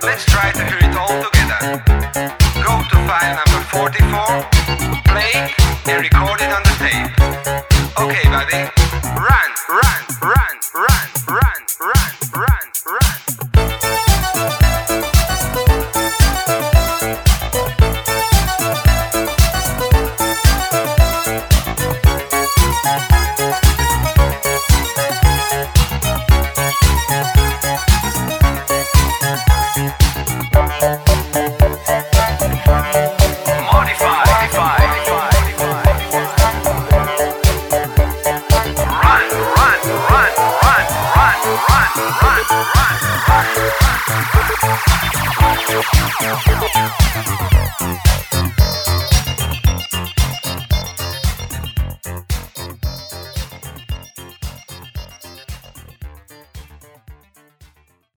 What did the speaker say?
Let's try to hear it all together. Go to file number 44, Run, run, run, run, run, run, run, run. run, run, run, run.